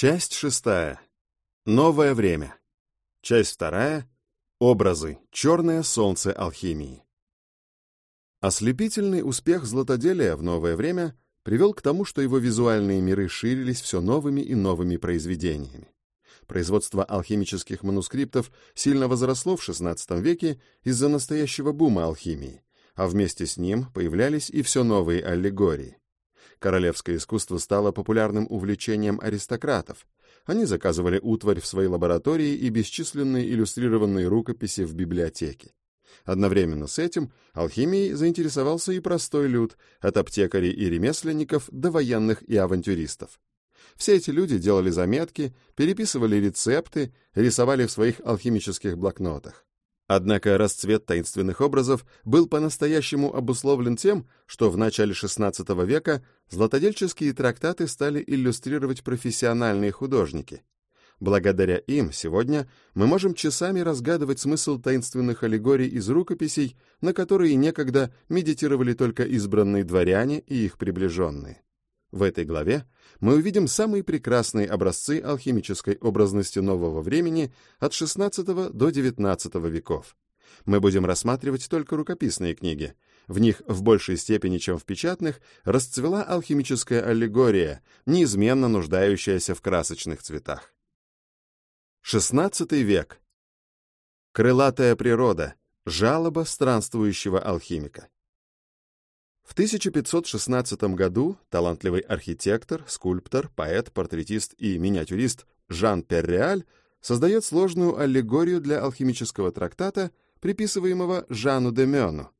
Часть шестая. Новое время. Часть вторая. Образы. Черное солнце алхимии. Ослепительный успех златоделия в новое время привел к тому, что его визуальные миры ширились все новыми и новыми произведениями. Производство алхимических манускриптов сильно возросло в XVI веке из-за настоящего бума алхимии, а вместе с ним появлялись и все новые аллегории. Королевское искусство стало популярным увлечением аристократов. Они заказывали утварь в своей лаборатории и бесчисленные иллюстрированные рукописи в библиотеке. Одновременно с этим алхимией заинтересовался и простой люд, от аптекарей и ремесленников до военных и авантюристов. Все эти люди делали заметки, переписывали рецепты, рисовали в своих алхимических блокнотах. Однако расцвет таинственных образов был по-настоящему обусловлен тем, что в начале XVI века златодельческие трактаты стали иллюстрировать профессиональные художники. Благодаря им сегодня мы можем часами разгадывать смысл таинственных аллегорий из рукописей, на которые некогда медитировали только избранные дворяне и их приближенные. В этой главе мы увидим самые прекрасные образцы алхимической образности нового времени от XVI до XIX веков. Мы будем рассматривать только рукописные книги. В них в большей степени, чем в печатных, расцвела алхимическая аллегория, неизменно нуждающаяся в красочных цветах. XVI век. Крылатая природа. Жалоба странствующего алхимика. В 1516 году талантливый архитектор, скульптор, поэт, портретист и миниатюрист Жан Перреаль создает сложную аллегорию для алхимического трактата, приписываемого Жану де Мёну.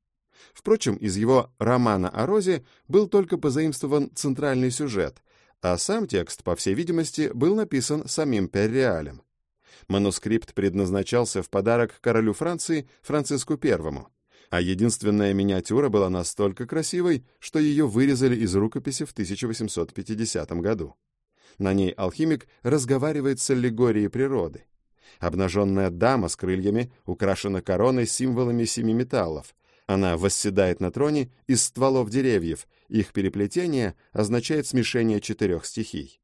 Впрочем, из его романа о Розе был только позаимствован центральный сюжет, а сам текст, по всей видимости, был написан самим Перреалем. Манускрипт предназначался в подарок королю Франции Франциску I а единственная миниатюра была настолько красивой, что ее вырезали из рукописи в 1850 году. На ней алхимик разговаривает с аллегорией природы. Обнаженная дама с крыльями украшена короной с символами семи металлов. Она восседает на троне из стволов деревьев, их переплетение означает смешение четырех стихий.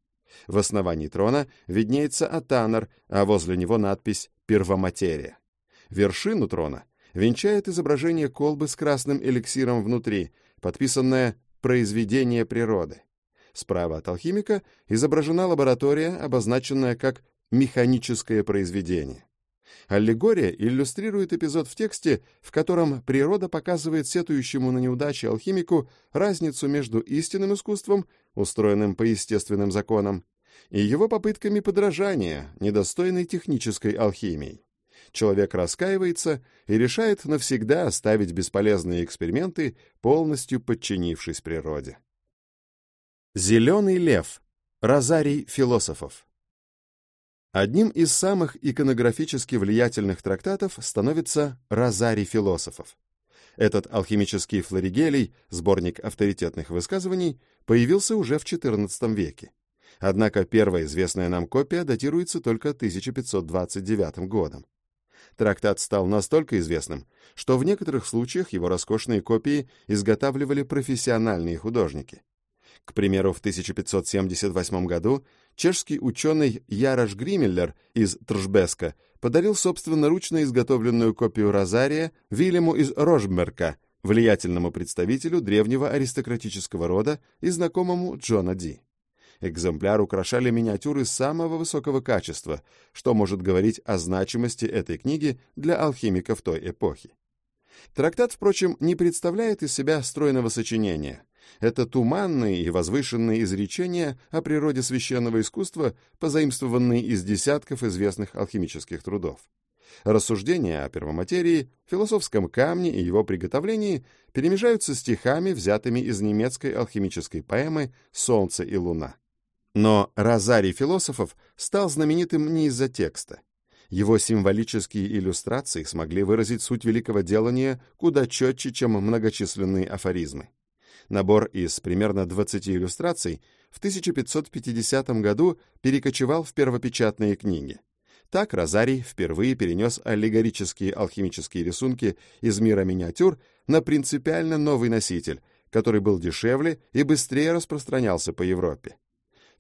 В основании трона виднеется атанар, а возле него надпись «Первоматерия». Вершину трона венчает изображение колбы с красным эликсиром внутри, подписанное «Произведение природы». Справа от алхимика изображена лаборатория, обозначенная как «механическое произведение». Аллегория иллюстрирует эпизод в тексте, в котором природа показывает сетующему на неудачи алхимику разницу между истинным искусством, устроенным по естественным законам, и его попытками подражания, недостойной технической алхимией человек раскаивается и решает навсегда оставить бесполезные эксперименты, полностью подчинившись природе. Зеленый лев. Розарий философов. Одним из самых иконографически влиятельных трактатов становится «Розарий философов». Этот алхимический флоригелий, сборник авторитетных высказываний, появился уже в XIV веке. Однако первая известная нам копия датируется только 1529 годом. Трактат стал настолько известным, что в некоторых случаях его роскошные копии изготавливали профессиональные художники. К примеру, в 1578 году чешский ученый Ярош Гриммеллер из Тржбеска подарил собственноручно изготовленную копию Розария Вильяму из Рожберка, влиятельному представителю древнего аристократического рода и знакомому Джона Ди. Экземпляр украшали миниатюры самого высокого качества, что может говорить о значимости этой книги для алхимиков той эпохи. Трактат, впрочем, не представляет из себя стройного сочинения. Это туманные и возвышенные изречения о природе священного искусства, позаимствованные из десятков известных алхимических трудов. Рассуждения о первоматерии, философском камне и его приготовлении перемежаются стихами, взятыми из немецкой алхимической поэмы «Солнце и луна». Но Розарий философов стал знаменитым не из-за текста. Его символические иллюстрации смогли выразить суть великого делания куда четче, чем многочисленные афоризмы. Набор из примерно 20 иллюстраций в 1550 году перекочевал в первопечатные книги. Так Розарий впервые перенес аллегорические алхимические рисунки из мира миниатюр на принципиально новый носитель, который был дешевле и быстрее распространялся по Европе.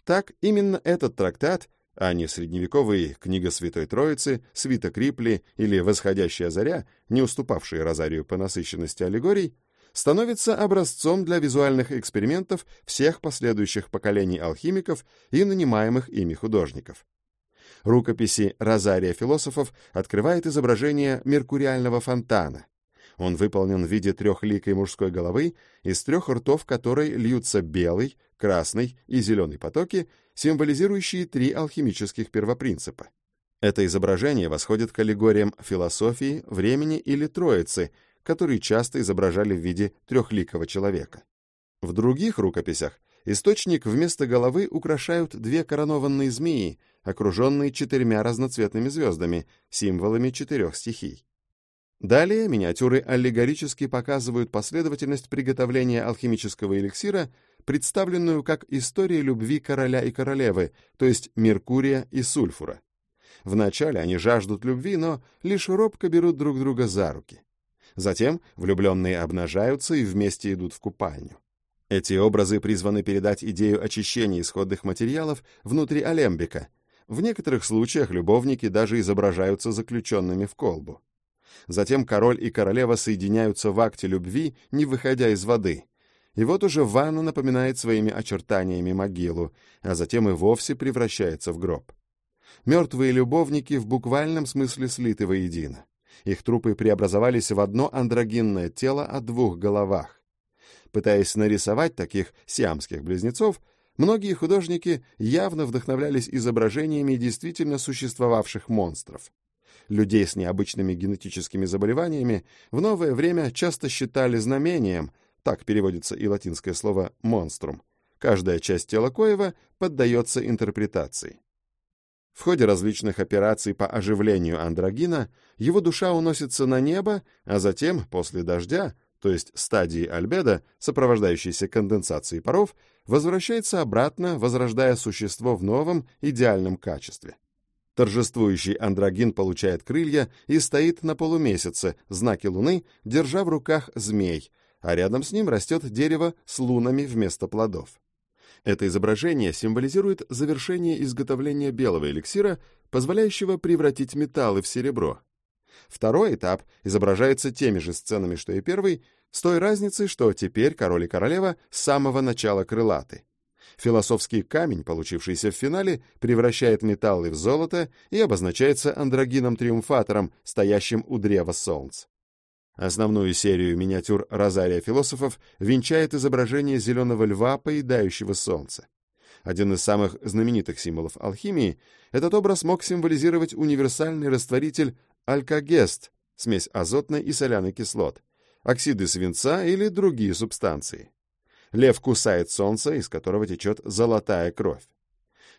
Так, именно этот трактат, а не средневековый «Книга Святой Троицы», «Свиток Рипли» или «Восходящая заря», не уступавшие Розарию по насыщенности аллегорий, становится образцом для визуальных экспериментов всех последующих поколений алхимиков и нанимаемых ими художников. Рукописи Розария философов открывает изображение меркуриального фонтана. Он выполнен в виде трехликой мужской головы, из трех ртов которой льются белый, красный и зеленый потоки, символизирующие три алхимических первопринципа. Это изображение восходит к аллегориям философии, времени или троицы, которые часто изображали в виде трехликого человека. В других рукописях источник вместо головы украшают две коронованные змеи, окруженные четырьмя разноцветными звездами, символами четырех стихий. Далее миниатюры аллегорически показывают последовательность приготовления алхимического эликсира, представленную как история любви короля и королевы, то есть Меркурия и Сульфура. Вначале они жаждут любви, но лишь робко берут друг друга за руки. Затем влюбленные обнажаются и вместе идут в купальню. Эти образы призваны передать идею очищения исходных материалов внутри алембика. В некоторых случаях любовники даже изображаются заключенными в колбу. Затем король и королева соединяются в акте любви, не выходя из воды. И вот уже ванна напоминает своими очертаниями могилу, а затем и вовсе превращается в гроб. Мертвые любовники в буквальном смысле слиты воедино. Их трупы преобразовались в одно андрогинное тело о двух головах. Пытаясь нарисовать таких сиамских близнецов, многие художники явно вдохновлялись изображениями действительно существовавших монстров. Людей с необычными генетическими заболеваниями в новое время часто считали знамением, так переводится и латинское слово «монструм». Каждая часть тела Коева поддается интерпретации. В ходе различных операций по оживлению андрогина его душа уносится на небо, а затем, после дождя, то есть стадии альбедо, сопровождающейся конденсацией паров, возвращается обратно, возрождая существо в новом, идеальном качестве. Торжествующий андрогин получает крылья и стоит на полумесяце, знаке луны, держа в руках змей, а рядом с ним растет дерево с лунами вместо плодов. Это изображение символизирует завершение изготовления белого эликсира, позволяющего превратить металлы в серебро. Второй этап изображается теми же сценами, что и первый, с той разницей, что теперь король и королева с самого начала крылаты. Философский камень, получившийся в финале, превращает металлы в золото и обозначается андрогином-триумфатором, стоящим у древа солнца. Основную серию миниатюр Розария философов венчает изображение зеленого льва, поедающего солнце. Один из самых знаменитых символов алхимии, этот образ мог символизировать универсальный растворитель алькогест, смесь азотной и соляной кислот, оксиды свинца или другие субстанции. Лев кусает солнце, из которого течет золотая кровь.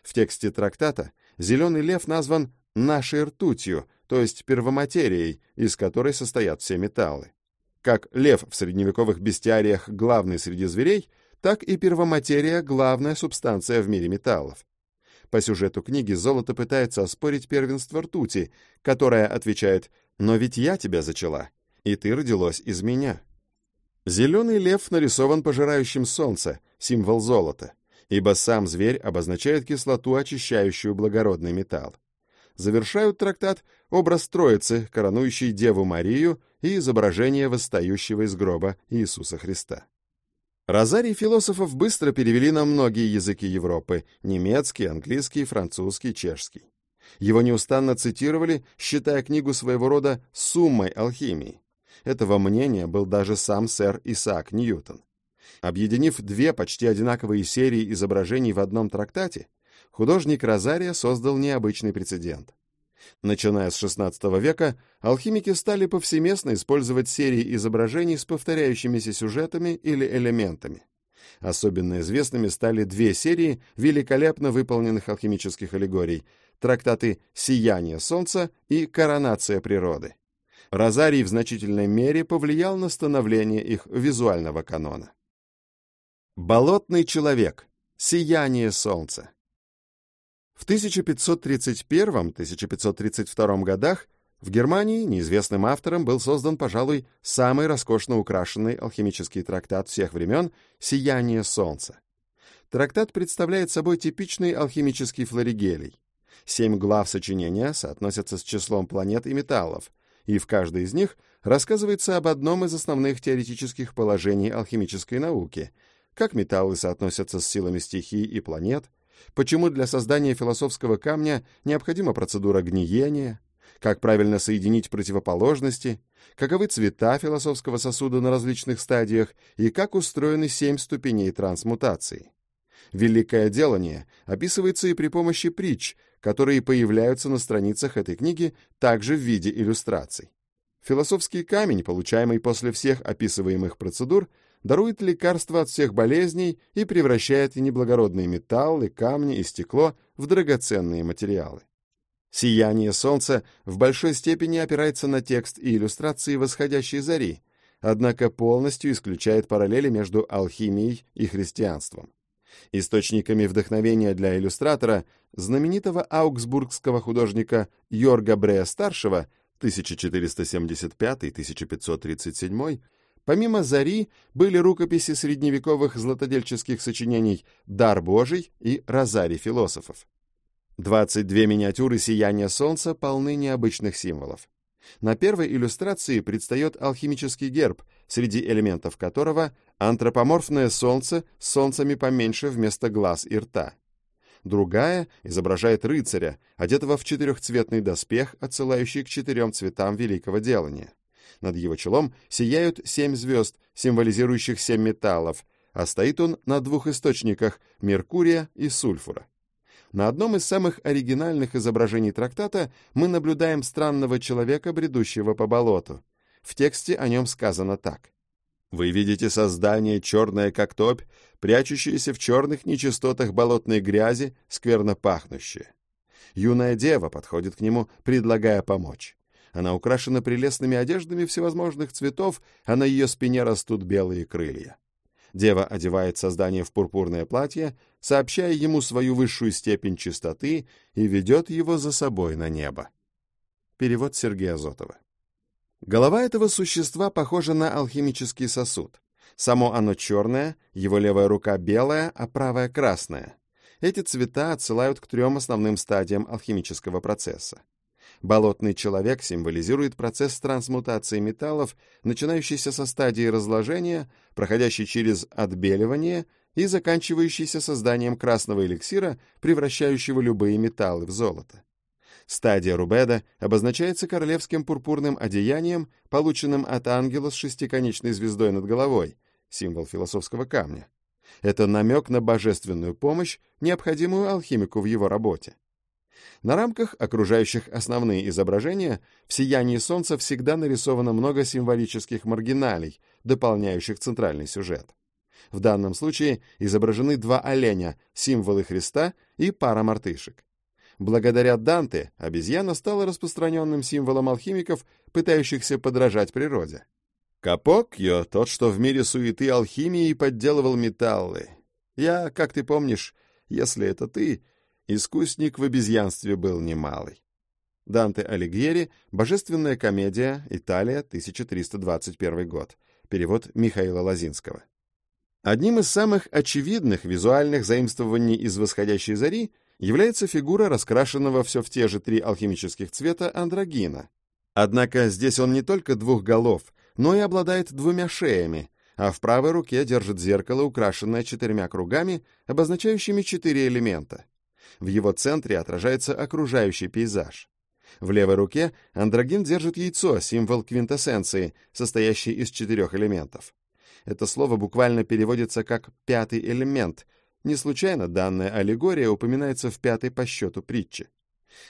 В тексте трактата зеленый лев назван «нашей ртутью», то есть первоматерией, из которой состоят все металлы. Как лев в средневековых бестиариях главный среди зверей, так и первоматерия — главная субстанция в мире металлов. По сюжету книги золото пытается оспорить первенство ртути, которая отвечает «Но ведь я тебя зачала, и ты родилась из меня». Зеленый лев нарисован пожирающим солнце, символ золота, ибо сам зверь обозначает кислоту, очищающую благородный металл завершают трактат образ Троицы, коронующий Деву Марию и изображение восстающего из гроба Иисуса Христа. Розарий философов быстро перевели на многие языки Европы — немецкий, английский, французский, чешский. Его неустанно цитировали, считая книгу своего рода «суммой алхимии». Этого мнения был даже сам сэр Исаак Ньютон. Объединив две почти одинаковые серии изображений в одном трактате, художник Розария создал необычный прецедент. Начиная с XVI века, алхимики стали повсеместно использовать серии изображений с повторяющимися сюжетами или элементами. Особенно известными стали две серии великолепно выполненных алхимических аллегорий – трактаты «Сияние солнца» и «Коронация природы». Розарий в значительной мере повлиял на становление их визуального канона. Болотный человек. Сияние солнца. В 1531-1532 годах в Германии неизвестным автором был создан, пожалуй, самый роскошно украшенный алхимический трактат всех времен «Сияние солнца». трактат представляет собой типичный алхимический флоригелий. Семь глав сочинения соотносятся с числом планет и металлов, и в каждой из них рассказывается об одном из основных теоретических положений алхимической науки, как металлы соотносятся с силами стихий и планет, почему для создания философского камня необходима процедура гниения, как правильно соединить противоположности, каковы цвета философского сосуда на различных стадиях? И как устроены семь ступеней трансмутации. Великое делание описывается и при помощи притч, которые появляются на страницах этой книги также в виде иллюстраций. Философский камень, получаемый после всех описываемых процедур, дарует лекарства от всех болезней и превращает неблагородные металлы, камни и стекло в драгоценные материалы. Сияние солнца в большой степени опирается на текст и иллюстрации восходящей зари, однако полностью исключает параллели между алхимией и христианством. Источниками вдохновения для иллюстратора знаменитого аугсбургского художника Йорга Брея-старшего 1475-1537 помимо «Зари» были рукописи средневековых златодельческих сочинений «Дар Божий» и «Розарий философов». 22 миниатюры сияния солнца полны необычных символов. На первой иллюстрации предстает алхимический герб, среди элементов которого антропоморфное солнце с солнцами поменьше вместо глаз и рта. Другая изображает рыцаря, одетого в четырехцветный доспех, отсылающий к четырем цветам великого делания. Над его челом сияют семь звезд, символизирующих семь металлов, а стоит он на двух источниках — Меркурия и Сульфура. На одном из самых оригинальных изображений трактата мы наблюдаем странного человека, бредущего по болоту. В тексте о нем сказано так. «Вы видите создание, черное как топь, прячущееся в черных нечистотах болотной грязи, скверно пахнущее. Юная дева подходит к нему, предлагая помочь. Она украшена прелестными одеждами всевозможных цветов, а на ее спине растут белые крылья. Дева одевает создание в пурпурное платье, сообщая ему свою высшую степень чистоты и ведет его за собой на небо. Перевод Сергея Азотова. Голова этого существа похожа на алхимический сосуд. Само оно черное, его левая рука белая, а правая красная. Эти цвета отсылают к трем основным стадиям алхимического процесса. Болотный человек символизирует процесс трансмутации металлов, начинающийся со стадии разложения, проходящий через отбеливание и заканчивающийся созданием красного эликсира, превращающего любые металлы в золото. Стадия Рубеда обозначается королевским пурпурным одеянием, полученным от ангела с шестиконечной звездой над головой, символ философского камня. Это намек на божественную помощь, необходимую алхимику в его работе. На рамках, окружающих основные изображения, в сиянии солнца всегда нарисовано много символических маргиналей, дополняющих центральный сюжет. В данном случае изображены два оленя, символы Христа и пара мартышек. Благодаря Данте обезьяна стала распространенным символом алхимиков, пытающихся подражать природе. Капокьо — тот, что в мире суеты алхимии подделывал металлы. Я, как ты помнишь, если это ты, Искусник в обезьянстве был немалый. Данте Алигьери, Божественная комедия, Италия, 1321 год. Перевод Михаила Лозинского. Одним из самых очевидных визуальных заимствований из «Восходящей зари» является фигура раскрашенного все в те же три алхимических цвета андрогина. Однако здесь он не только двух голов, но и обладает двумя шеями, а в правой руке держит зеркало, украшенное четырьмя кругами, обозначающими четыре элемента — в его центре отражается окружающий пейзаж. В левой руке андрогин держит яйцо, символ квинтэссенции, состоящий из четырех элементов. Это слово буквально переводится как «пятый элемент». Не случайно данная аллегория упоминается в пятой по счету притче.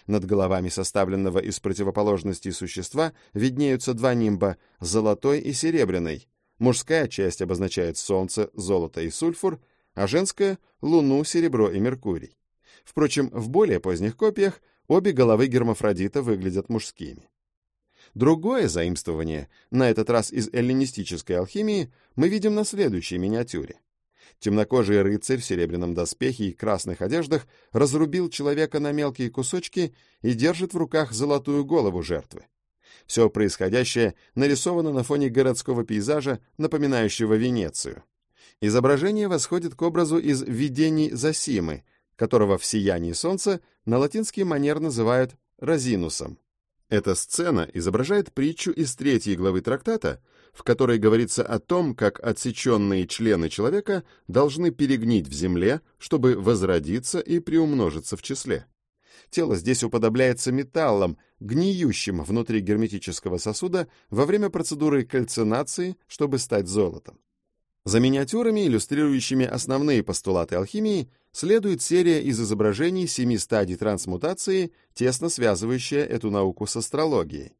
Над головами составленного из противоположностей существа виднеются два нимба — золотой и серебряный. Мужская часть обозначает солнце, золото и сульфур, а женская — луну, серебро и меркурий. Впрочем, в более поздних копиях обе головы гермафродита выглядят мужскими. Другое заимствование, на этот раз из эллинистической алхимии, мы видим на следующей миниатюре. Темнокожий рыцарь в серебряном доспехе и красных одеждах разрубил человека на мелкие кусочки и держит в руках золотую голову жертвы. Все происходящее нарисовано на фоне городского пейзажа, напоминающего Венецию. Изображение восходит к образу из «Видений Зосимы», которого в «Сиянии солнца» на латинский манер называют «розинусом». Эта сцена изображает притчу из третьей главы трактата, в которой говорится о том, как отсеченные члены человека должны перегнить в земле, чтобы возродиться и приумножиться в числе. Тело здесь уподобляется металлам, гниющим внутри герметического сосуда во время процедуры кальцинации, чтобы стать золотом. За миниатюрами, иллюстрирующими основные постулаты алхимии, следует серия из изображений семи стадий трансмутации, тесно связывающая эту науку с астрологией.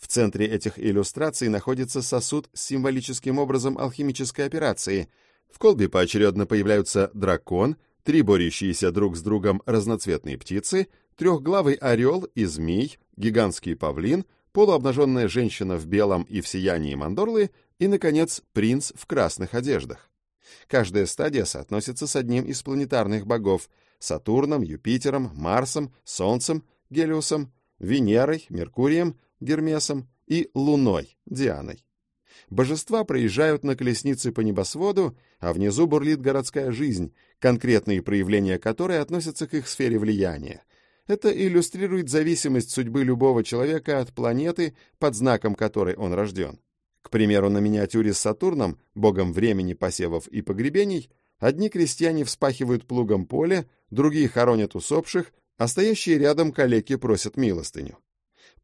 В центре этих иллюстраций находится сосуд с символическим образом алхимической операции. В колбе поочередно появляются дракон, три борющиеся друг с другом разноцветные птицы, трехглавый орел и змей, гигантский павлин, полуобнаженная женщина в белом и в сиянии мандорлы и, наконец, принц в красных одеждах. Каждая стадия соотносится с одним из планетарных богов — Сатурном, Юпитером, Марсом, Солнцем, Гелиусом, Венерой, Меркурием, Гермесом и Луной, Дианой. Божества проезжают на колеснице по небосводу, а внизу бурлит городская жизнь, конкретные проявления которой относятся к их сфере влияния. Это иллюстрирует зависимость судьбы любого человека от планеты, под знаком которой он рожден. К примеру, на миниатюре с Сатурном, богом времени, посевов и погребений, одни крестьяне вспахивают плугом поле, другие хоронят усопших, а стоящие рядом калеки просят милостыню.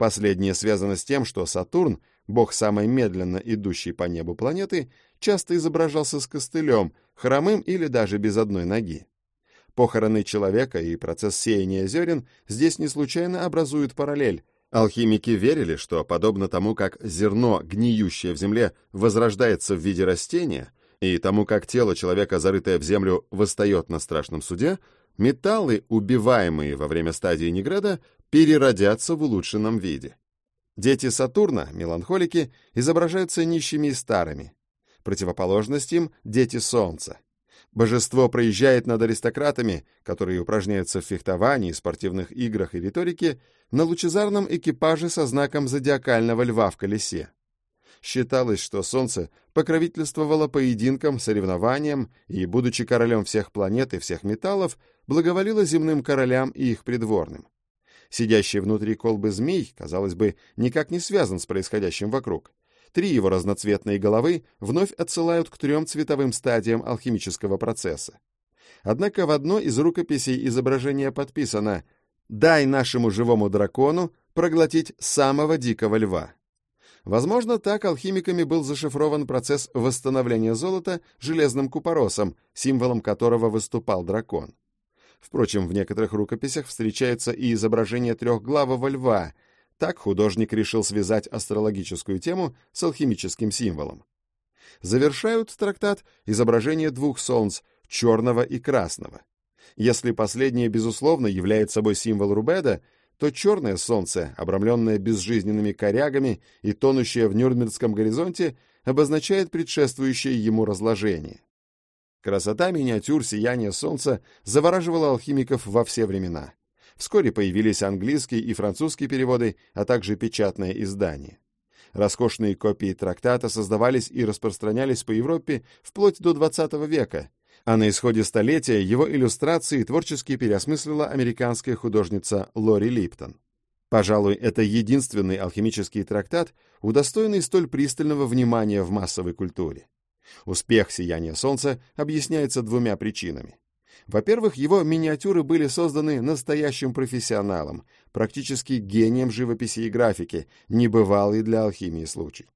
Последнее связано с тем, что Сатурн, бог самой медленно идущей по небу планеты, часто изображался с костылем, хромым или даже без одной ноги. Похороны человека и процесс сеяния зерен здесь не случайно образуют параллель, Алхимики верили, что, подобно тому, как зерно, гниющее в земле, возрождается в виде растения, и тому, как тело человека, зарытое в землю, восстает на страшном суде, металлы, убиваемые во время стадии Негреда, переродятся в улучшенном виде. Дети Сатурна, меланхолики, изображаются нищими и старыми. Противоположность им — дети Солнца. Божество проезжает над аристократами, которые упражняются в фехтовании, спортивных играх и риторике, на лучезарном экипаже со знаком зодиакального льва в колесе. Считалось, что Солнце покровительствовало поединкам, соревнованиям и, будучи королем всех планет и всех металлов, благоволило земным королям и их придворным. Сидящий внутри колбы змей, казалось бы, никак не связан с происходящим вокруг. Три его разноцветные головы вновь отсылают к трем цветовым стадиям алхимического процесса. Однако в одной из рукописей изображение подписано «Дай нашему живому дракону проглотить самого дикого льва». Возможно, так алхимиками был зашифрован процесс восстановления золота железным купоросом, символом которого выступал дракон. Впрочем, в некоторых рукописях встречается и изображение трехглавого льва, так художник решил связать астрологическую тему с алхимическим символом. Завершают трактат изображение двух солнц, черного и красного. Если последнее, безусловно, является собой символ Рубеда, то черное солнце, обрамленное безжизненными корягами и тонущее в Нюрнбергском горизонте, обозначает предшествующее ему разложение. Красота миниатюр сияния солнца завораживала алхимиков во все времена. Вскоре появились английские и французские переводы, а также печатное издание. Роскошные копии трактата создавались и распространялись по Европе вплоть до XX века, а на исходе столетия его иллюстрации творчески переосмыслила американская художница Лори Липтон. Пожалуй, это единственный алхимический трактат, удостоенный столь пристального внимания в массовой культуре. Успех «Сияния солнца» объясняется двумя причинами. Во-первых, его миниатюры были созданы настоящим профессионалом, практически гением живописи и графики, небывалый для алхимии случай.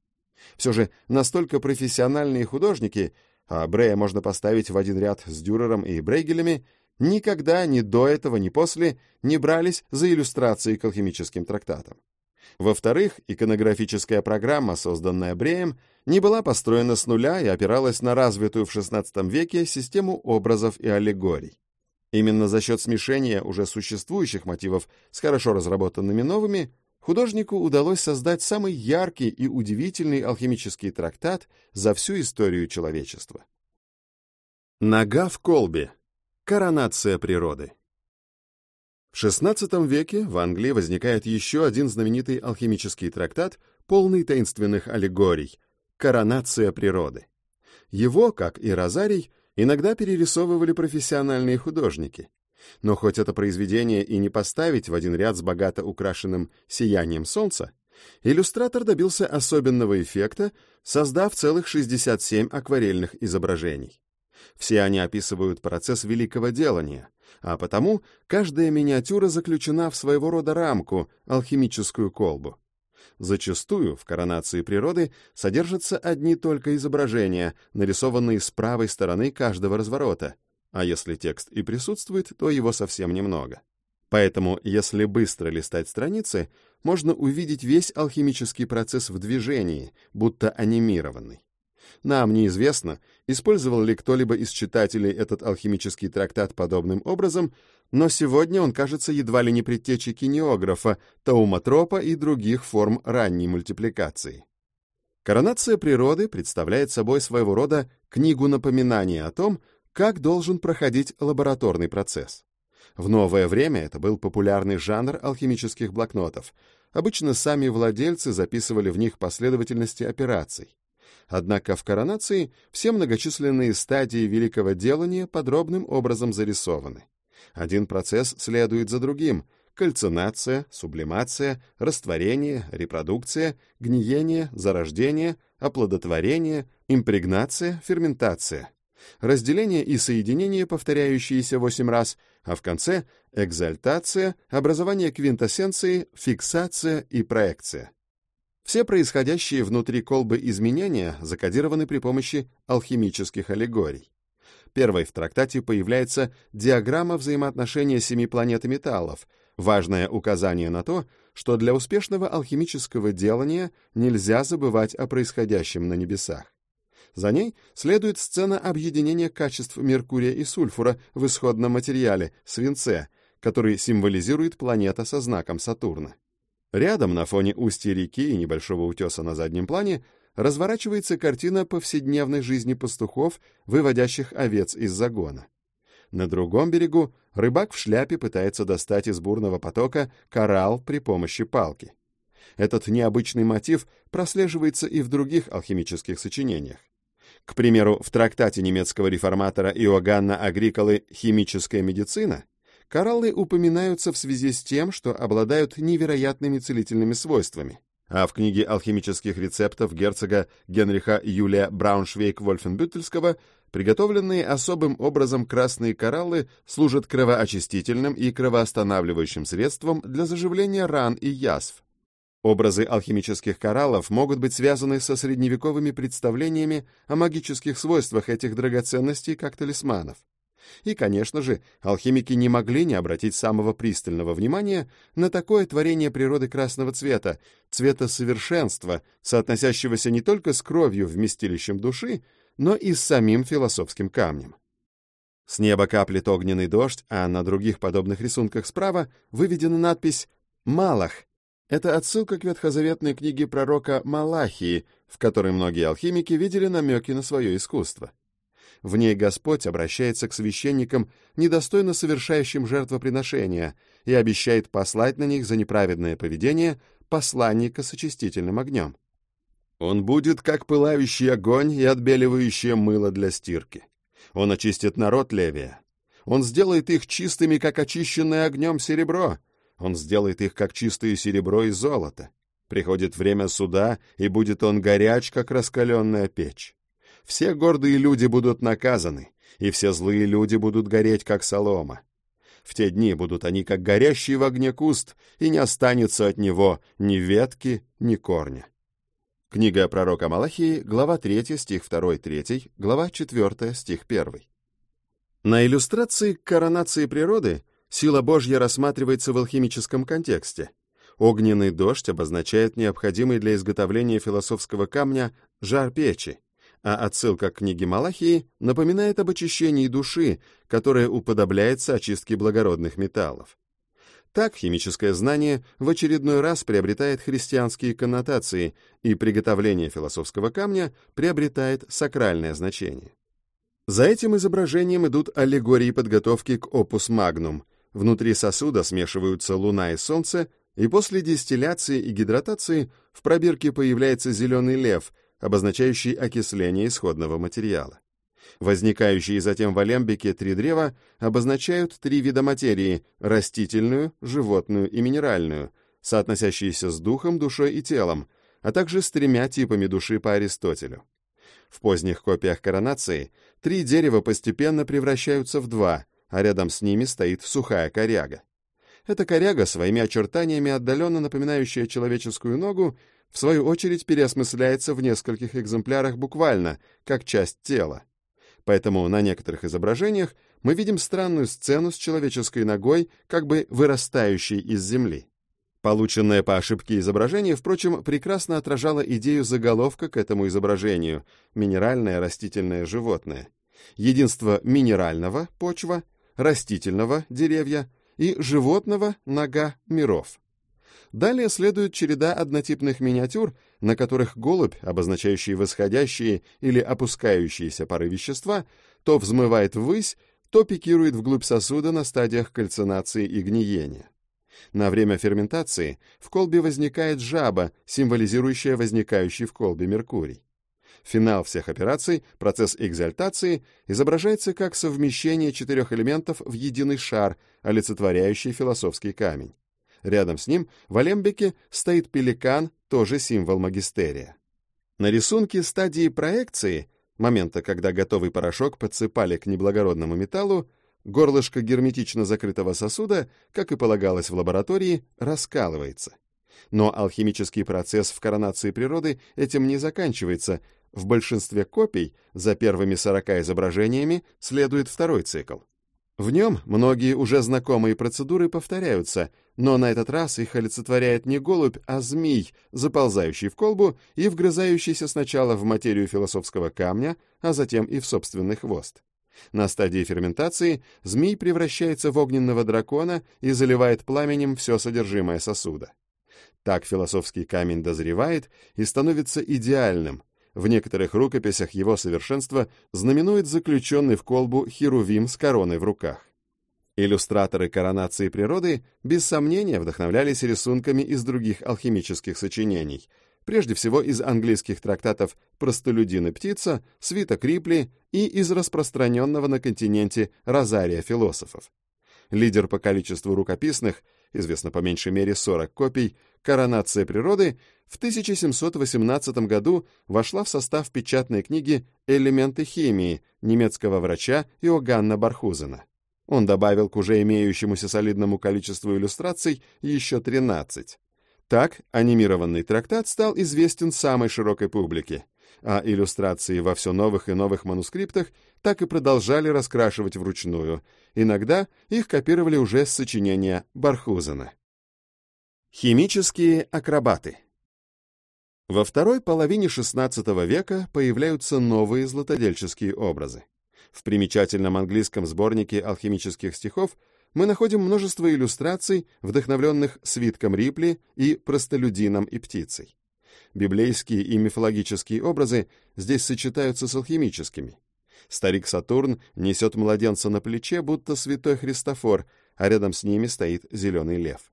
Все же настолько профессиональные художники, а Брея можно поставить в один ряд с Дюрером и Брейгелями, никогда ни до этого, ни после не брались за иллюстрации к алхимическим трактатам. Во-вторых, иконографическая программа, созданная Бреем, не была построена с нуля и опиралась на развитую в XVI веке систему образов и аллегорий. Именно за счет смешения уже существующих мотивов с хорошо разработанными новыми, художнику удалось создать самый яркий и удивительный алхимический трактат за всю историю человечества. Нога в колбе. Коронация природы. В XVI веке в Англии возникает еще один знаменитый алхимический трактат, полный таинственных аллегорий – «Коронация природы». Его, как и розарий, иногда перерисовывали профессиональные художники. Но хоть это произведение и не поставить в один ряд с богато украшенным сиянием солнца, иллюстратор добился особенного эффекта, создав целых 67 акварельных изображений. Все они описывают процесс великого делания, а потому каждая миниатюра заключена в своего рода рамку, алхимическую колбу. Зачастую в коронации природы содержатся одни только изображения, нарисованные с правой стороны каждого разворота, а если текст и присутствует, то его совсем немного. Поэтому, если быстро листать страницы, можно увидеть весь алхимический процесс в движении, будто анимированный. Нам неизвестно, использовал ли кто-либо из читателей этот алхимический трактат подобным образом, но сегодня он кажется едва ли не предтечей кинеографа, тауматропа и других форм ранней мультипликации. Коронация природы представляет собой своего рода книгу напоминания о том, как должен проходить лабораторный процесс. В новое время это был популярный жанр алхимических блокнотов. Обычно сами владельцы записывали в них последовательности операций. Однако в коронации все многочисленные стадии великого делания подробным образом зарисованы. Один процесс следует за другим – кальцинация, сублимация, растворение, репродукция, гниение, зарождение, оплодотворение, импрегнация, ферментация. Разделение и соединение, повторяющиеся восемь раз, а в конце – экзальтация, образование квинтэссенции, фиксация и проекция. Все происходящие внутри колбы изменения закодированы при помощи алхимических аллегорий. Первой в трактате появляется диаграмма взаимоотношения семи планет и металлов, важное указание на то, что для успешного алхимического делания нельзя забывать о происходящем на небесах. За ней следует сцена объединения качеств Меркурия и сульфура в исходном материале, свинце, который символизирует планета со знаком Сатурна. Рядом, на фоне устья реки и небольшого утеса на заднем плане, разворачивается картина повседневной жизни пастухов, выводящих овец из загона. На другом берегу рыбак в шляпе пытается достать из бурного потока коралл при помощи палки. Этот необычный мотив прослеживается и в других алхимических сочинениях. К примеру, в трактате немецкого реформатора Иоганна Агриколы «Химическая медицина» Кораллы упоминаются в связи с тем, что обладают невероятными целительными свойствами. А в книге алхимических рецептов герцога Генриха Юлия Брауншвейг-Вольфенбюттельского приготовленные особым образом красные кораллы служат кровоочистительным и кровоостанавливающим средством для заживления ран и язв. Образы алхимических кораллов могут быть связаны со средневековыми представлениями о магических свойствах этих драгоценностей как талисманов. И, конечно же, алхимики не могли не обратить самого пристального внимания на такое творение природы красного цвета, цвета совершенства, соотносящегося не только с кровью вместилищем души, но и с самим философским камнем. С неба каплет огненный дождь, а на других подобных рисунках справа выведена надпись «Малах». Это отсылка к ветхозаветной книге пророка Малахии, в которой многие алхимики видели намеки на свое искусство. В ней Господь обращается к священникам, недостойно совершающим жертвоприношения, и обещает послать на них за неправедное поведение посланника с очистительным огнем. Он будет как пылающий огонь и отбеливающее мыло для стирки. Он очистит народ Левия. Он сделает их чистыми, как очищенное огнем серебро. Он сделает их, как чистое серебро и золото. Приходит время суда, и будет он горяч, как раскаленная печь все гордые люди будут наказаны, и все злые люди будут гореть, как солома. В те дни будут они, как горящий в огне куст, и не останется от него ни ветки, ни корня. Книга пророка Малахии, глава 3, стих 2-3, глава 4, стих 1. На иллюстрации к коронации природы сила Божья рассматривается в алхимическом контексте. Огненный дождь обозначает необходимый для изготовления философского камня жар печи, а отсылка к книге Малахии напоминает об очищении души, которая уподобляется очистке благородных металлов. Так химическое знание в очередной раз приобретает христианские коннотации, и приготовление философского камня приобретает сакральное значение. За этим изображением идут аллегории подготовки к опус магнум. Внутри сосуда смешиваются луна и солнце, и после дистилляции и гидратации в пробирке появляется зеленый лев – обозначающий окисление исходного материала. Возникающие затем в алембике три древа обозначают три вида материи – растительную, животную и минеральную, соотносящиеся с духом, душой и телом, а также с тремя типами души по Аристотелю. В поздних копиях коронации три дерева постепенно превращаются в два, а рядом с ними стоит сухая коряга. Эта коряга, своими очертаниями отдаленно напоминающая человеческую ногу, в свою очередь переосмысляется в нескольких экземплярах буквально, как часть тела. Поэтому на некоторых изображениях мы видим странную сцену с человеческой ногой, как бы вырастающей из земли. Полученное по ошибке изображение, впрочем, прекрасно отражало идею заголовка к этому изображению – минеральное растительное животное. Единство минерального – почва, растительного – деревья и животного – нога миров. Далее следует череда однотипных миниатюр, на которых голубь, обозначающий восходящие или опускающиеся пары вещества, то взмывает ввысь, то пикирует вглубь сосуда на стадиях кальцинации и гниения. На время ферментации в колбе возникает жаба, символизирующая возникающий в колбе меркурий. Финал всех операций, процесс экзальтации, изображается как совмещение четырех элементов в единый шар, олицетворяющий философский камень. Рядом с ним в алембике стоит пеликан, тоже символ магистерия. На рисунке стадии проекции, момента, когда готовый порошок подсыпали к неблагородному металлу, Горлышко герметично закрытого сосуда, как и полагалось в лаборатории, раскалывается. Но алхимический процесс в коронации природы этим не заканчивается. В большинстве копий за первыми 40 изображениями следует второй цикл. В нем многие уже знакомые процедуры повторяются, но на этот раз их олицетворяет не голубь, а змей, заползающий в колбу и вгрызающийся сначала в материю философского камня, а затем и в собственный хвост. На стадии ферментации змей превращается в огненного дракона и заливает пламенем все содержимое сосуда. Так философский камень дозревает и становится идеальным. В некоторых рукописях его совершенство знаменует заключенный в колбу херувим с короной в руках. Иллюстраторы коронации природы без сомнения вдохновлялись рисунками из других алхимических сочинений – прежде всего из английских трактатов «Простолюдин и птица», «Свиток Рипли» и из распространенного на континенте «Розария философов». Лидер по количеству рукописных, известно по меньшей мере 40 копий, «Коронация природы» в 1718 году вошла в состав печатной книги «Элементы химии» немецкого врача Иоганна Бархузена. Он добавил к уже имеющемуся солидному количеству иллюстраций еще 13. Так, анимированный трактат стал известен самой широкой публике, а иллюстрации во все новых и новых манускриптах так и продолжали раскрашивать вручную. Иногда их копировали уже с сочинения Бархузена. Химические акробаты Во второй половине XVI века появляются новые златодельческие образы. В примечательном английском сборнике алхимических стихов мы находим множество иллюстраций, вдохновленных свитком Рипли и простолюдином и птицей. Библейские и мифологические образы здесь сочетаются с алхимическими. Старик Сатурн несет младенца на плече, будто святой Христофор, а рядом с ними стоит зеленый лев.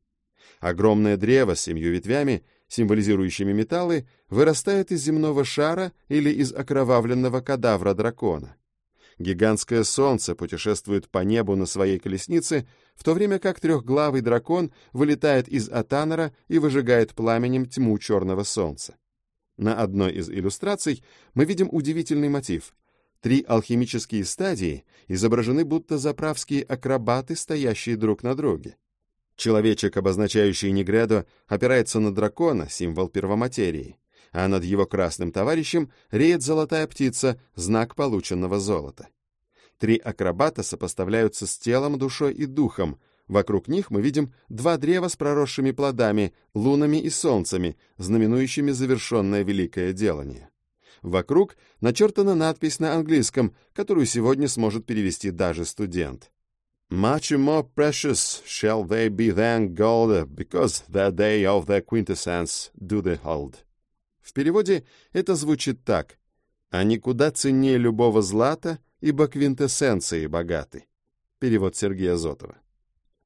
Огромное древо с семью ветвями, символизирующими металлы, вырастает из земного шара или из окровавленного кадавра дракона. Гигантское солнце путешествует по небу на своей колеснице, в то время как трехглавый дракон вылетает из Атанера и выжигает пламенем тьму черного солнца. На одной из иллюстраций мы видим удивительный мотив. Три алхимические стадии изображены будто заправские акробаты, стоящие друг на друге. Человечек, обозначающий Негредо, опирается на дракона, символ первоматерии а над его красным товарищем реет золотая птица, знак полученного золота. Три акробата сопоставляются с телом, душой и духом. Вокруг них мы видим два древа с проросшими плодами, лунами и солнцами, знаменующими завершенное великое делание. Вокруг начертана надпись на английском, которую сегодня сможет перевести даже студент. Much more precious shall they be than gold, because the day of their quintessence do they hold. В переводе это звучит так. «Они куда ценнее любого злата, ибо квинтэссенции богаты». Перевод Сергея Зотова.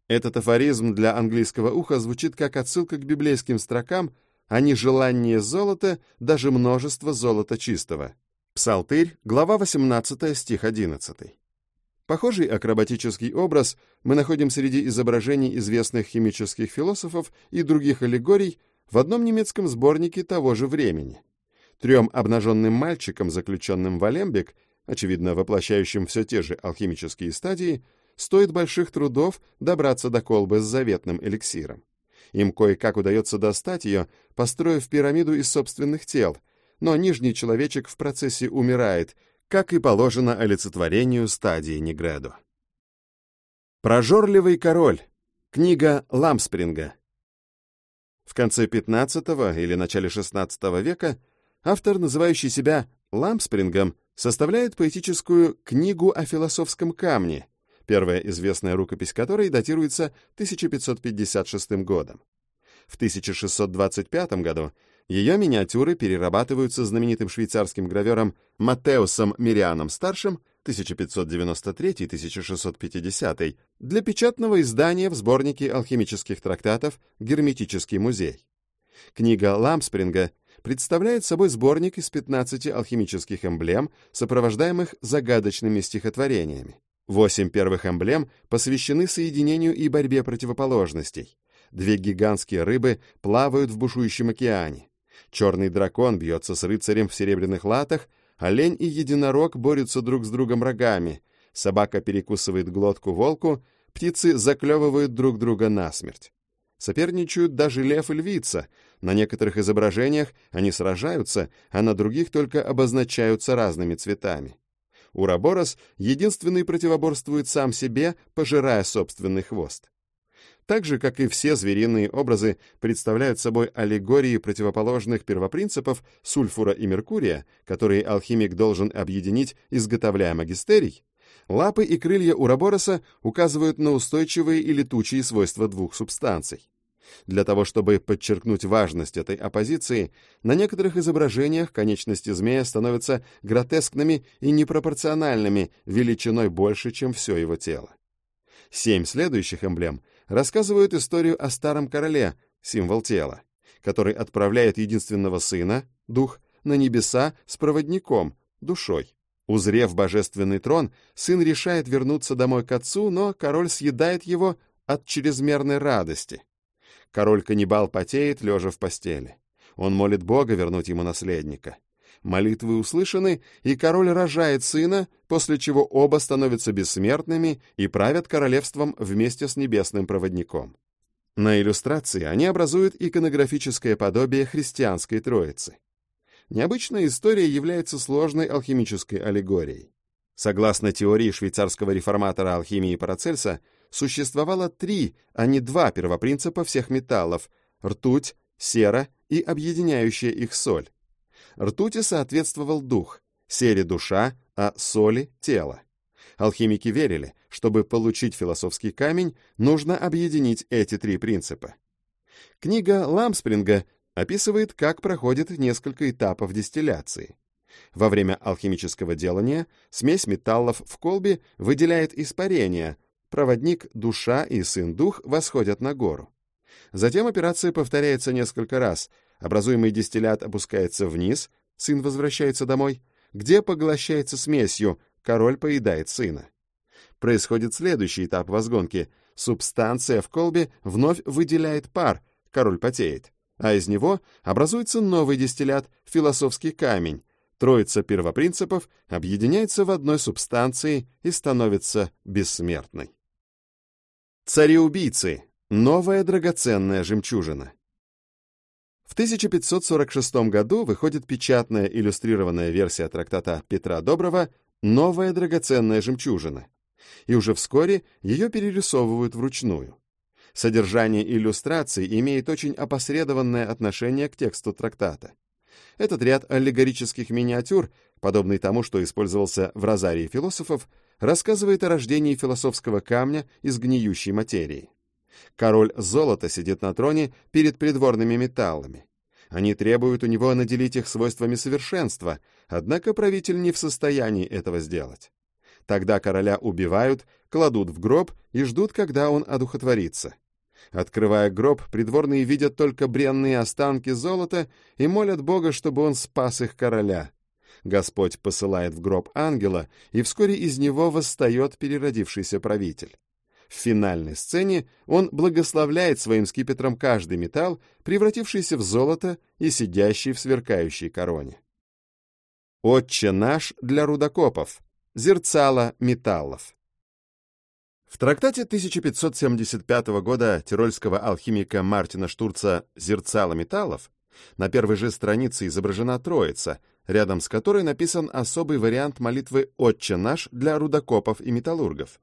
Этот афоризм для английского уха звучит как отсылка к библейским строкам, а не желание золота, даже множество золота чистого. Псалтырь, глава 18, стих 11. Похожий акробатический образ мы находим среди изображений известных химических философов и других аллегорий в одном немецком сборнике того же времени. Трем обнаженным мальчикам, заключенным в алембик, очевидно воплощающим все те же алхимические стадии, стоит больших трудов добраться до колбы с заветным эликсиром. Им кое-как удается достать ее, построив пирамиду из собственных тел, но нижний человечек в процессе умирает, как и положено олицетворению стадии Негредо. Прожорливый король. Книга Ламспринга. В конце 15 или начале 16 века автор, называющий себя Ламспрингом, составляет поэтическую «Книгу о философском камне», первая известная рукопись которой датируется 1556 годом. В 1625 году ее миниатюры перерабатываются знаменитым швейцарским гравером Матеусом Мирианом-старшим 1593-1650 для печатного издания в сборнике алхимических трактатов «Герметический музей». Книга Ламспринга представляет собой сборник из 15 алхимических эмблем, сопровождаемых загадочными стихотворениями. Восемь первых эмблем посвящены соединению и борьбе противоположностей. Две гигантские рыбы плавают в бушующем океане. Черный дракон бьется с рыцарем в серебряных латах, олень и единорог борются друг с другом рогами, собака перекусывает глотку волку, птицы заклевывают друг друга насмерть. Соперничают даже лев и львица. На некоторых изображениях они сражаются, а на других только обозначаются разными цветами. Ураборос единственный противоборствует сам себе, пожирая собственный хвост так же, как и все звериные образы, представляют собой аллегории противоположных первопринципов сульфура и меркурия, которые алхимик должен объединить, изготовляя магистерий, лапы и крылья уробороса указывают на устойчивые и летучие свойства двух субстанций. Для того, чтобы подчеркнуть важность этой оппозиции, на некоторых изображениях конечности змея становятся гротескными и непропорциональными, величиной больше, чем все его тело. Семь следующих эмблем рассказывают историю о старом короле, символ тела, который отправляет единственного сына, дух, на небеса с проводником, душой. Узрев божественный трон, сын решает вернуться домой к отцу, но король съедает его от чрезмерной радости. Король-каннибал потеет, лежа в постели. Он молит Бога вернуть ему наследника. Молитвы услышаны, и король рожает сына, после чего оба становятся бессмертными и правят королевством вместе с небесным проводником. На иллюстрации они образуют иконографическое подобие христианской Троицы. Необычная история является сложной алхимической аллегорией. Согласно теории швейцарского реформатора алхимии Парацельса, существовало три, а не два первопринципа всех металлов – ртуть, сера и объединяющая их соль. Ртути соответствовал дух, сере душа, а соли — тело. Алхимики верили, чтобы получить философский камень, нужно объединить эти три принципа. Книга Ламспринга описывает, как проходит несколько этапов дистилляции. Во время алхимического делания смесь металлов в колбе выделяет испарение, проводник, душа и сын-дух восходят на гору. Затем операция повторяется несколько раз, Образуемый дистиллят опускается вниз, сын возвращается домой, где поглощается смесью, король поедает сына. Происходит следующий этап возгонки. Субстанция в колбе вновь выделяет пар, король потеет, а из него образуется новый дистиллят, философский камень. Троица первопринципов объединяется в одной субстанции и становится бессмертной. Цареубийцы. Новая драгоценная жемчужина. В 1546 году выходит печатная иллюстрированная версия трактата Петра Доброго «Новая драгоценная жемчужина», и уже вскоре ее перерисовывают вручную. Содержание иллюстраций имеет очень опосредованное отношение к тексту трактата. Этот ряд аллегорических миниатюр, подобный тому, что использовался в розарии философов, рассказывает о рождении философского камня из гниющей материи. Король золота сидит на троне перед придворными металлами. Они требуют у него наделить их свойствами совершенства, однако правитель не в состоянии этого сделать. Тогда короля убивают, кладут в гроб и ждут, когда он одухотворится. Открывая гроб, придворные видят только бренные останки золота и молят Бога, чтобы он спас их короля. Господь посылает в гроб ангела, и вскоре из него восстает переродившийся правитель. В финальной сцене он благословляет своим скипетром каждый металл, превратившийся в золото и сидящий в сверкающей короне. «Отче наш» для рудокопов. Зерцало металлов. В трактате 1575 года тирольского алхимика Мартина Штурца «Зерцало металлов» на первой же странице изображена Троица, рядом с которой написан особый вариант молитвы «Отче наш» для рудокопов и металлургов.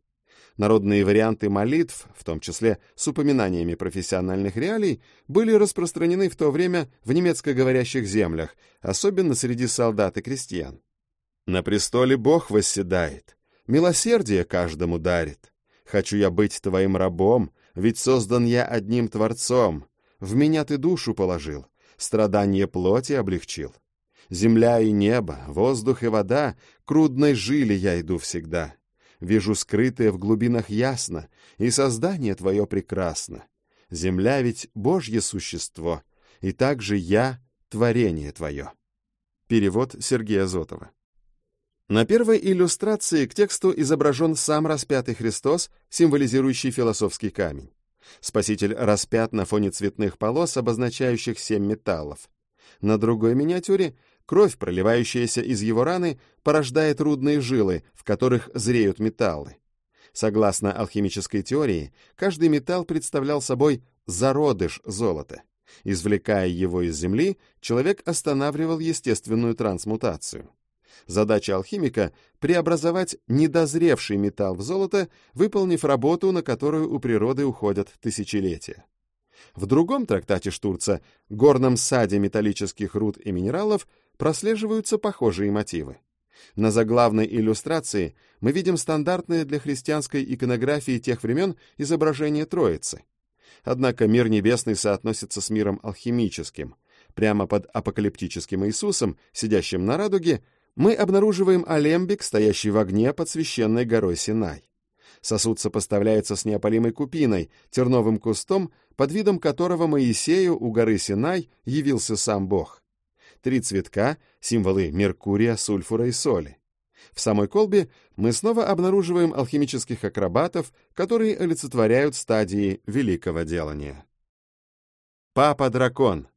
Народные варианты молитв, в том числе с упоминаниями профессиональных реалий, были распространены в то время в немецкоговорящих землях, особенно среди солдат и крестьян. «На престоле Бог восседает, милосердие каждому дарит. Хочу я быть твоим рабом, ведь создан я одним Творцом. В меня ты душу положил, страдание плоти облегчил. Земля и небо, воздух и вода, крудной жили я иду всегда. Вижу скрытое в глубинах ясно, и создание твое прекрасно. Земля ведь Божье существо, и также я — творение твое. Перевод Сергея Зотова. На первой иллюстрации к тексту изображен сам распятый Христос, символизирующий философский камень. Спаситель распят на фоне цветных полос, обозначающих семь металлов. На другой миниатюре кровь, проливающаяся из его раны, порождает рудные жилы, в которых зреют металлы. Согласно алхимической теории, каждый металл представлял собой зародыш золота. Извлекая его из земли, человек останавливал естественную трансмутацию. Задача алхимика — преобразовать недозревший металл в золото, выполнив работу, на которую у природы уходят тысячелетия. В другом трактате Штурца «Горном саде металлических руд и минералов» прослеживаются похожие мотивы. На заглавной иллюстрации мы видим стандартное для христианской иконографии тех времен изображение Троицы. Однако мир небесный соотносится с миром алхимическим. Прямо под апокалиптическим Иисусом, сидящим на радуге, мы обнаруживаем алембик, стоящий в огне под священной горой Синай. Сосуд сопоставляется с неопалимой купиной, терновым кустом, под видом которого Моисею у горы Синай явился сам Бог. Три цветка — символы Меркурия, сульфура и соли. В самой колбе мы снова обнаруживаем алхимических акробатов, которые олицетворяют стадии великого делания. Папа-дракон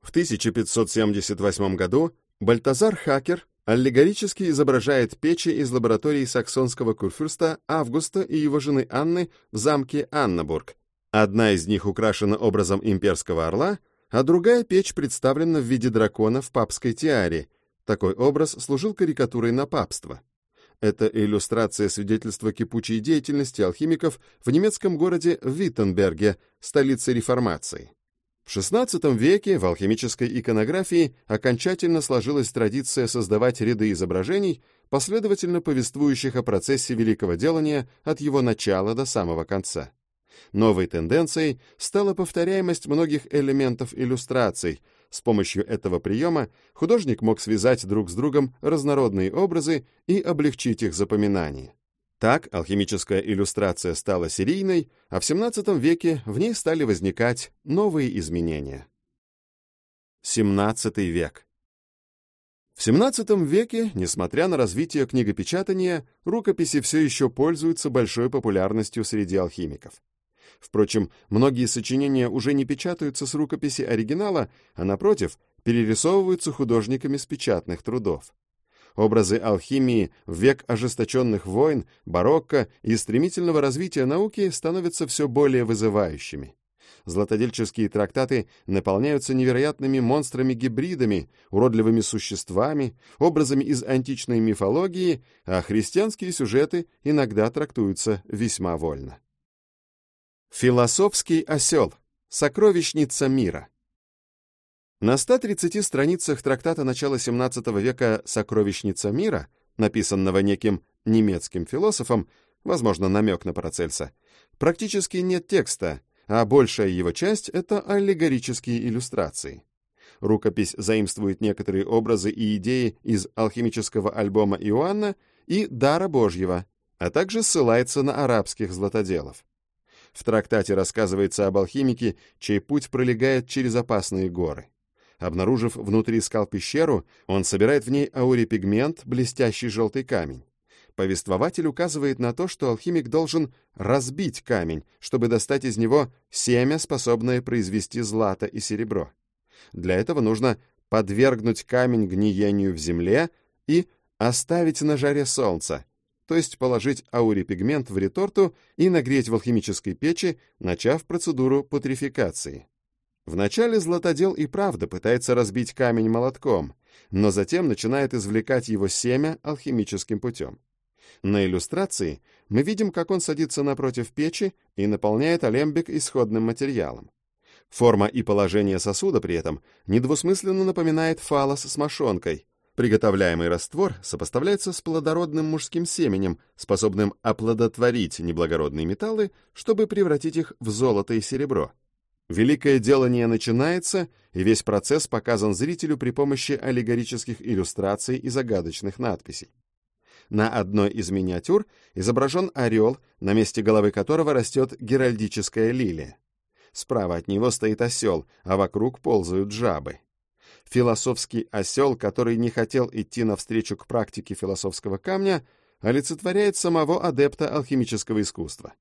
В 1578 году Бальтазар Хакер аллегорически изображает печи из лаборатории саксонского курфюрста Августа и его жены Анны в замке Аннабург. Одна из них украшена образом имперского орла, а другая печь представлена в виде дракона в папской тиаре. Такой образ служил карикатурой на папство. Это иллюстрация свидетельства кипучей деятельности алхимиков в немецком городе Виттенберге, столице реформации. В XVI веке в алхимической иконографии окончательно сложилась традиция создавать ряды изображений, последовательно повествующих о процессе великого делания от его начала до самого конца. Новой тенденцией стала повторяемость многих элементов иллюстраций. С помощью этого приема художник мог связать друг с другом разнородные образы и облегчить их запоминание. Так алхимическая иллюстрация стала серийной, а в XVII веке в ней стали возникать новые изменения. XVII век В XVII веке, несмотря на развитие книгопечатания, рукописи все еще пользуются большой популярностью среди алхимиков. Впрочем, многие сочинения уже не печатаются с рукописи оригинала, а, напротив, перерисовываются художниками с печатных трудов. Образы алхимии в век ожесточенных войн, барокко и стремительного развития науки становятся все более вызывающими. Златодельческие трактаты наполняются невероятными монстрами-гибридами, уродливыми существами, образами из античной мифологии, а христианские сюжеты иногда трактуются весьма вольно. Философский осел. Сокровищница мира. На 130 страницах трактата начала XVII века «Сокровищница мира», написанного неким немецким философом, возможно, намек на Парацельса, практически нет текста, а большая его часть — это аллегорические иллюстрации. Рукопись заимствует некоторые образы и идеи из алхимического альбома Иоанна и «Дара Божьего», а также ссылается на арабских златоделов. В трактате рассказывается об алхимике, чей путь пролегает через опасные горы. Обнаружив внутри скал пещеру, он собирает в ней аурипигмент, блестящий желтый камень. Повествователь указывает на то, что алхимик должен разбить камень, чтобы достать из него семя, способное произвести злато и серебро. Для этого нужно подвергнуть камень гниению в земле и оставить на жаре солнца, то есть положить аурипигмент в реторту и нагреть в алхимической печи, начав процедуру путрификации. Вначале златодел и правда пытается разбить камень молотком, но затем начинает извлекать его семя алхимическим путем. На иллюстрации мы видим, как он садится напротив печи и наполняет алембик исходным материалом. Форма и положение сосуда при этом недвусмысленно напоминает фалос с мошонкой. Приготовляемый раствор сопоставляется с плодородным мужским семенем, способным оплодотворить неблагородные металлы, чтобы превратить их в золото и серебро. Великое делание начинается, и весь процесс показан зрителю при помощи аллегорических иллюстраций и загадочных надписей. На одной из миниатюр изображен орел, на месте головы которого растет геральдическая лилия. Справа от него стоит осел, а вокруг ползают жабы. Философский осел, который не хотел идти навстречу к практике философского камня, олицетворяет самого адепта алхимического искусства.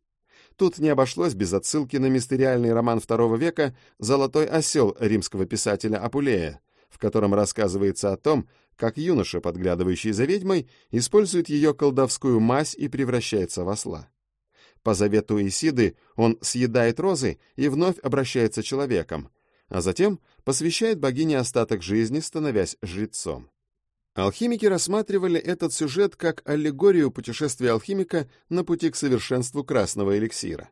Тут не обошлось без отсылки на мистериальный роман II века «Золотой осел» римского писателя Апулея, в котором рассказывается о том, как юноша, подглядывающий за ведьмой, использует ее колдовскую мазь и превращается в осла. По завету Исиды он съедает розы и вновь обращается человеком, а затем посвящает богине остаток жизни, становясь жрецом. Алхимики рассматривали этот сюжет как аллегорию путешествия алхимика на пути к совершенству красного эликсира.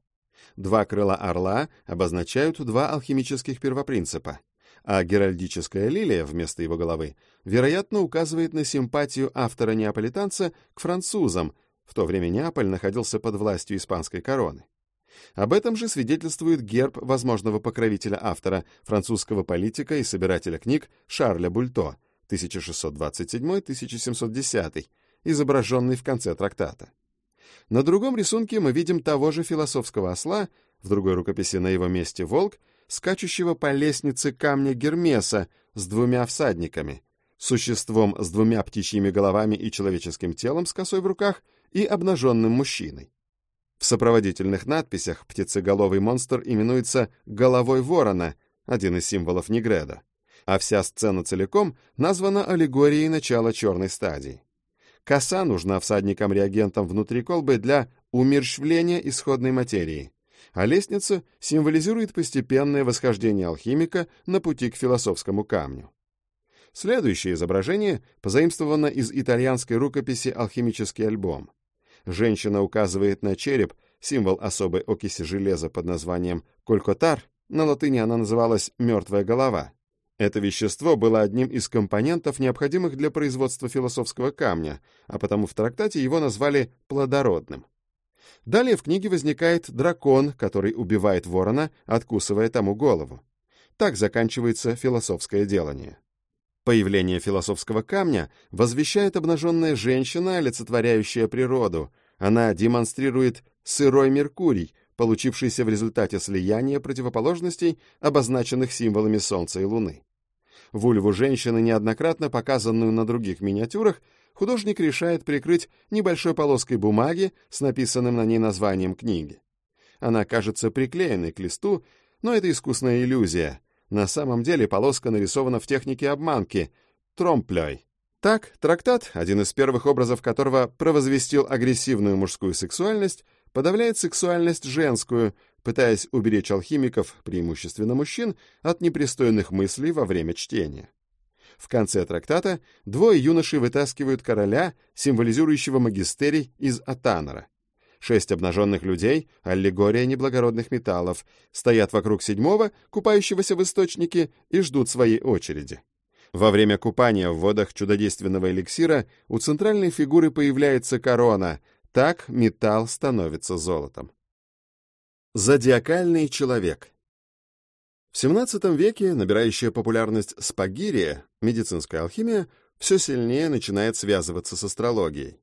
Два крыла орла обозначают два алхимических первопринципа а геральдическая лилия вместо его головы, вероятно, указывает на симпатию автора-неаполитанца к французам, в то время Неаполь находился под властью испанской короны. Об этом же свидетельствует герб возможного покровителя автора, французского политика и собирателя книг Шарля Бульто, 1627-1710, изображенный в конце трактата. На другом рисунке мы видим того же философского осла, в другой рукописи на его месте волк, скачущего по лестнице камня Гермеса с двумя всадниками, существом с двумя птичьими головами и человеческим телом с косой в руках и обнаженным мужчиной. В сопроводительных надписях птицеголовый монстр именуется «головой ворона», один из символов Негреда, а вся сцена целиком названа аллегорией начала черной стадии. Коса нужна всадникам-реагентам внутри колбы для умерщвления исходной материи, а лестница символизирует постепенное восхождение алхимика на пути к философскому камню. Следующее изображение позаимствовано из итальянской рукописи «Алхимический альбом». Женщина указывает на череп, символ особой окиси железа под названием колькотар, на латыни она называлась «мертвая голова». Это вещество было одним из компонентов, необходимых для производства философского камня, а потому в трактате его назвали «плодородным». Далее в книге возникает дракон, который убивает ворона, откусывая тому голову. Так заканчивается философское делание. Появление философского камня возвещает обнаженная женщина, олицетворяющая природу. Она демонстрирует сырой Меркурий, получившийся в результате слияния противоположностей, обозначенных символами Солнца и Луны. Вульву женщины, неоднократно показанную на других миниатюрах, художник решает прикрыть небольшой полоской бумаги с написанным на ней названием книги. Она кажется приклеенной к листу, но это искусная иллюзия. На самом деле полоска нарисована в технике обманки — тромплёй. Так, трактат, один из первых образов которого провозвестил агрессивную мужскую сексуальность, подавляет сексуальность женскую, пытаясь уберечь алхимиков, преимущественно мужчин, от непристойных мыслей во время чтения. В конце трактата двое юношей вытаскивают короля, символизирующего магистерий из Атанора. Шесть обнаженных людей, аллегория неблагородных металлов, стоят вокруг седьмого, купающегося в источнике, и ждут своей очереди. Во время купания в водах чудодейственного эликсира у центральной фигуры появляется корона, так металл становится золотом. Зодиакальный человек в XVII веке набирающая популярность спагирия, медицинская алхимия, все сильнее начинает связываться с астрологией.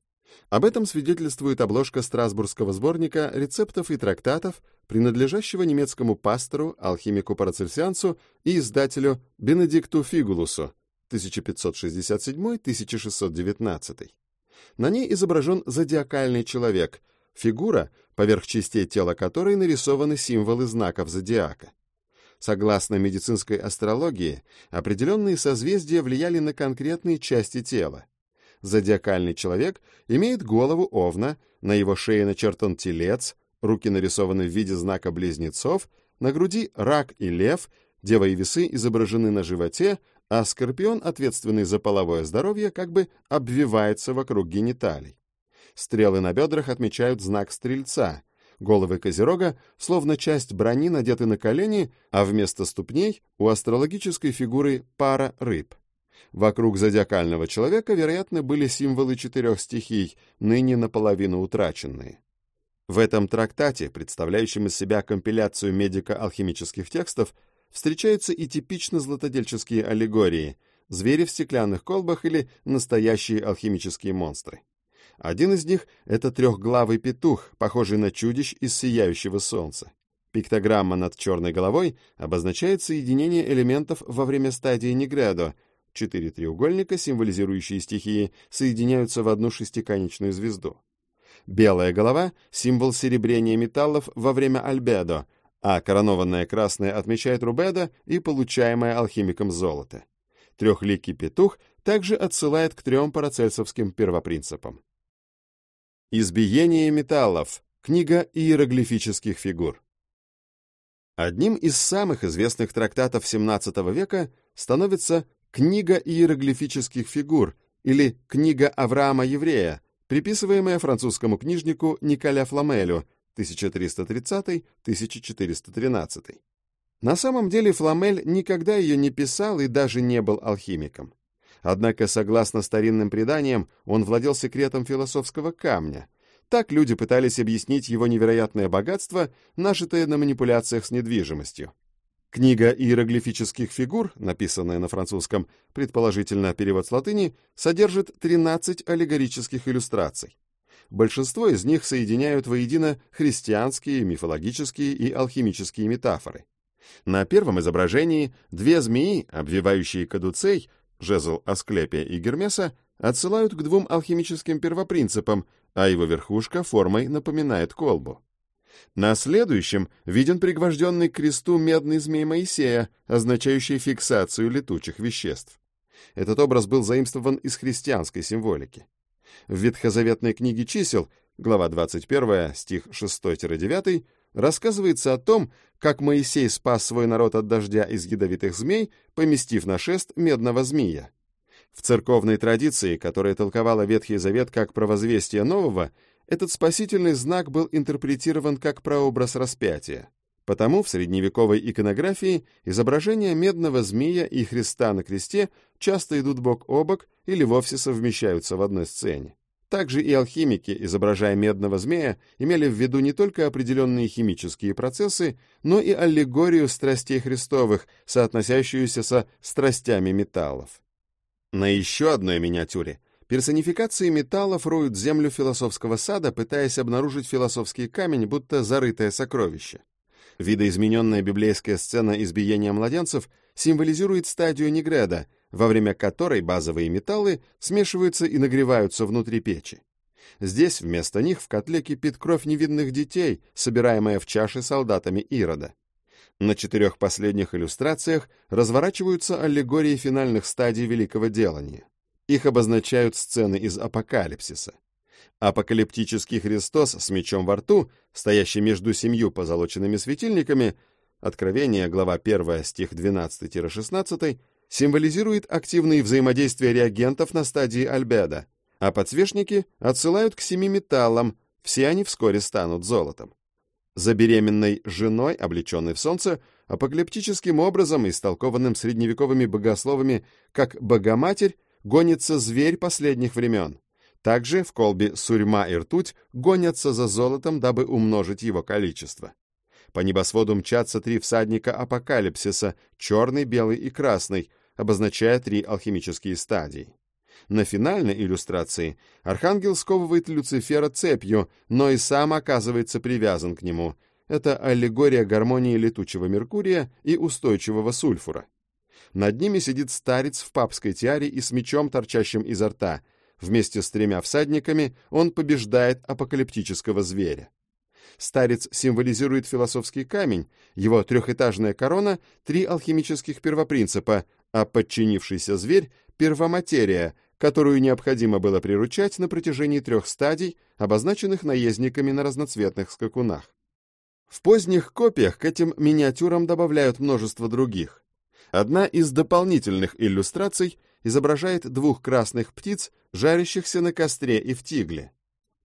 Об этом свидетельствует обложка Страсбургского сборника рецептов и трактатов, принадлежащего немецкому пастору, алхимику Парацельсиансу и издателю Бенедикту Фигулусу 1567-1619. На ней изображен зодиакальный человек, фигура, поверх частей тела которой нарисованы символы знаков зодиака. Согласно медицинской астрологии, определенные созвездия влияли на конкретные части тела. Зодиакальный человек имеет голову овна, на его шее начертан телец, руки нарисованы в виде знака близнецов, на груди рак и лев, дева и весы изображены на животе, а скорпион, ответственный за половое здоровье, как бы обвивается вокруг гениталий. Стрелы на бедрах отмечают знак стрельца. Головы козерога, словно часть брони, надеты на колени, а вместо ступней у астрологической фигуры пара рыб. Вокруг зодиакального человека, вероятно, были символы четырех стихий, ныне наполовину утраченные. В этом трактате, представляющем из себя компиляцию медико-алхимических текстов, встречаются и типично златодельческие аллегории – звери в стеклянных колбах или настоящие алхимические монстры. Один из них – это трехглавый петух, похожий на чудищ из сияющего солнца. Пиктограмма над черной головой обозначает соединение элементов во время стадии Негредо. Четыре треугольника, символизирующие стихии, соединяются в одну шестиконечную звезду. Белая голова – символ серебрения металлов во время альбедо – а коронованное красное отмечает рубеда и получаемое алхимиком золото. Трехликий петух также отсылает к трем парацельсовским первопринципам. Избиение металлов. Книга иероглифических фигур. Одним из самых известных трактатов XVII века становится «Книга иероглифических фигур» или «Книга Авраама Еврея», приписываемая французскому книжнику Николя Фламелю – 1330-1413. На самом деле Фламель никогда ее не писал и даже не был алхимиком. Однако, согласно старинным преданиям, он владел секретом философского камня. Так люди пытались объяснить его невероятное богатство, нажитое на манипуляциях с недвижимостью. Книга иероглифических фигур, написанная на французском, предположительно перевод с латыни, содержит 13 аллегорических иллюстраций большинство из них соединяют воедино христианские, мифологические и алхимические метафоры. На первом изображении две змеи, обвивающие кадуцей, жезл Асклепия и Гермеса, отсылают к двум алхимическим первопринципам, а его верхушка формой напоминает колбу. На следующем виден пригвожденный к кресту медный змей Моисея, означающий фиксацию летучих веществ. Этот образ был заимствован из христианской символики. В ветхозаветной книге чисел, глава 21, стих 6-9, рассказывается о том, как Моисей спас свой народ от дождя из ядовитых змей, поместив на шест медного змея. В церковной традиции, которая толковала Ветхий Завет как провозвестие нового, этот спасительный знак был интерпретирован как прообраз распятия. Потому в средневековой иконографии изображения медного змея и Христа на кресте часто идут бок о бок или вовсе совмещаются в одной сцене. Также и алхимики, изображая медного змея, имели в виду не только определенные химические процессы, но и аллегорию страстей Христовых, соотносящуюся со страстями металлов. На еще одной миниатюре персонификации металлов роют землю философского сада, пытаясь обнаружить философский камень, будто зарытое сокровище. Видоизмененная библейская сцена избиения младенцев символизирует стадию Негреда, во время которой базовые металлы смешиваются и нагреваются внутри печи. Здесь вместо них в котле кипит кровь невинных детей, собираемая в чаше солдатами Ирода. На четырех последних иллюстрациях разворачиваются аллегории финальных стадий Великого Делания. Их обозначают сцены из Апокалипсиса. Апокалиптический Христос с мечом во рту, стоящий между семью позолоченными светильниками, Откровение, глава 1, стих 12-16, символизирует активные взаимодействия реагентов на стадии альбеда, а подсвечники отсылают к семи металлам, все они вскоре станут золотом. За беременной женой, облеченной в солнце, апокалиптическим образом, истолкованным средневековыми богословами как «богоматерь», гонится зверь последних времен. Также в колбе сурьма и ртуть гонятся за золотом, дабы умножить его количество. По небосводу мчатся три всадника апокалипсиса, черный, белый и красный, обозначая три алхимические стадии. На финальной иллюстрации архангел сковывает Люцифера цепью, но и сам оказывается привязан к нему. Это аллегория гармонии летучего Меркурия и устойчивого сульфура. Над ними сидит старец в папской тиаре и с мечом, торчащим изо рта. Вместе с тремя всадниками он побеждает апокалиптического зверя. Старец символизирует философский камень, его трехэтажная корона — три алхимических первопринципа, а подчинившийся зверь — первоматерия, которую необходимо было приручать на протяжении трех стадий, обозначенных наездниками на разноцветных скакунах. В поздних копиях к этим миниатюрам добавляют множество других. Одна из дополнительных иллюстраций изображает двух красных птиц, жарящихся на костре и в тигле.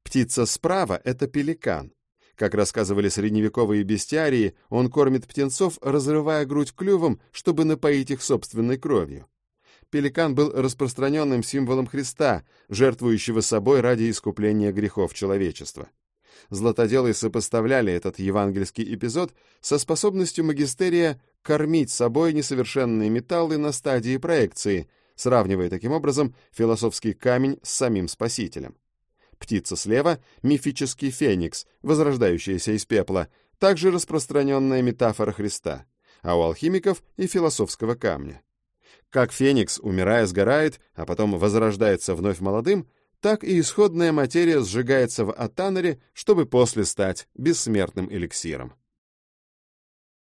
Птица справа — это пеликан. Как рассказывали средневековые бестиарии, он кормит птенцов, разрывая грудь клювом, чтобы напоить их собственной кровью. Пеликан был распространенным символом Христа, жертвующего собой ради искупления грехов человечества. Златоделы сопоставляли этот евангельский эпизод со способностью магистерия кормить собой несовершенные металлы на стадии проекции, сравнивая таким образом философский камень с самим Спасителем. Птица слева — мифический феникс, возрождающийся из пепла, также распространенная метафора Христа, а у алхимиков и философского камня. Как феникс, умирая, сгорает, а потом возрождается вновь молодым, так и исходная материя сжигается в Атанере, чтобы после стать бессмертным эликсиром.